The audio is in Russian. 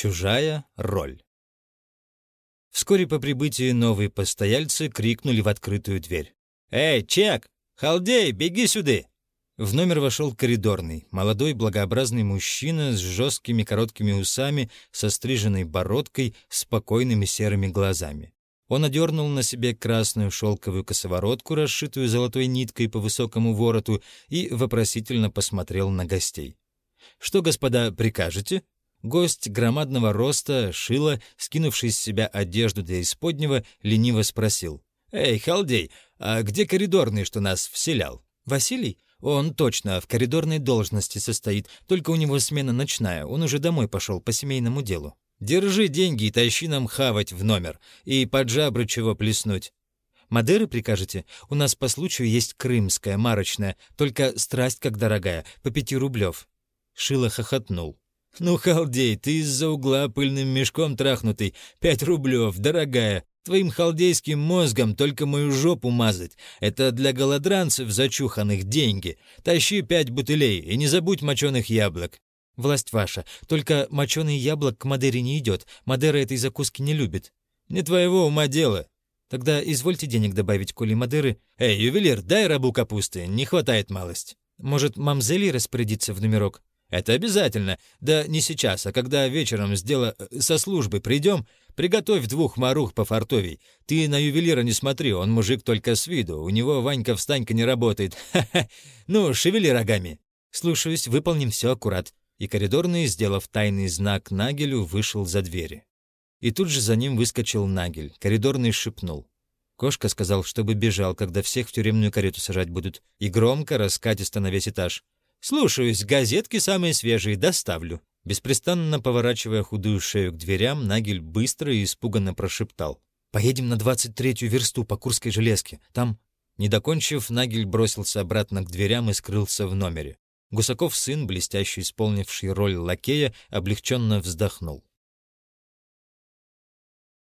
Чужая роль. Вскоре по прибытии новые постояльцы крикнули в открытую дверь. «Эй, Чек! Халдей, беги сюда!» В номер вошел коридорный, молодой благообразный мужчина с жесткими короткими усами, со стриженной бородкой, спокойными серыми глазами. Он одернул на себе красную шелковую косоворотку, расшитую золотой ниткой по высокому вороту, и вопросительно посмотрел на гостей. «Что, господа, прикажете?» Гость громадного роста, шила, скинувший с себя одежду для исподнего, лениво спросил. «Эй, халдей, а где коридорный, что нас вселял?» «Василий? Он точно в коридорной должности состоит, только у него смена ночная, он уже домой пошел по семейному делу». «Держи деньги и тащи нам хавать в номер, и под жабры чего плеснуть». «Мадеры прикажете? У нас по случаю есть крымская, марочная, только страсть как дорогая, по пяти рублев». Шило хохотнул. «Ну, халдей, ты из-за угла пыльным мешком трахнутый. Пять рублев, дорогая. Твоим халдейским мозгом только мою жопу мазать. Это для голодранцев зачуханных деньги. Тащи пять бутылей и не забудь моченых яблок». «Власть ваша. Только моченый яблок к Мадере не идет. Мадера этой закуски не любит». «Не твоего ума дело». «Тогда извольте денег добавить, коли Мадеры...» «Эй, ювелир, дай рабу капусты. Не хватает малость». «Может, мамзели распорядиться в номерок?» Это обязательно. Да не сейчас, а когда вечером с дела э, со службы придем, приготовь двух марух по фартовей. Ты на ювелира не смотри, он мужик только с виду. У него Ванька-встанька не работает. Ха-ха. Ну, шевели рогами. Слушаюсь, выполним все аккурат. И коридорный, сделав тайный знак Нагелю, вышел за двери. И тут же за ним выскочил Нагель. Коридорный шепнул. Кошка сказал, чтобы бежал, когда всех в тюремную карету сажать будут. И громко, раскатисто на весь этаж. «Слушаюсь, газетки самые свежие доставлю». Беспрестанно поворачивая худую шею к дверям, Нагель быстро и испуганно прошептал. «Поедем на двадцать третью версту по Курской железке. Там...» Не докончив, Нагель бросился обратно к дверям и скрылся в номере. Гусаков сын, блестяще исполнивший роль лакея, облегченно вздохнул.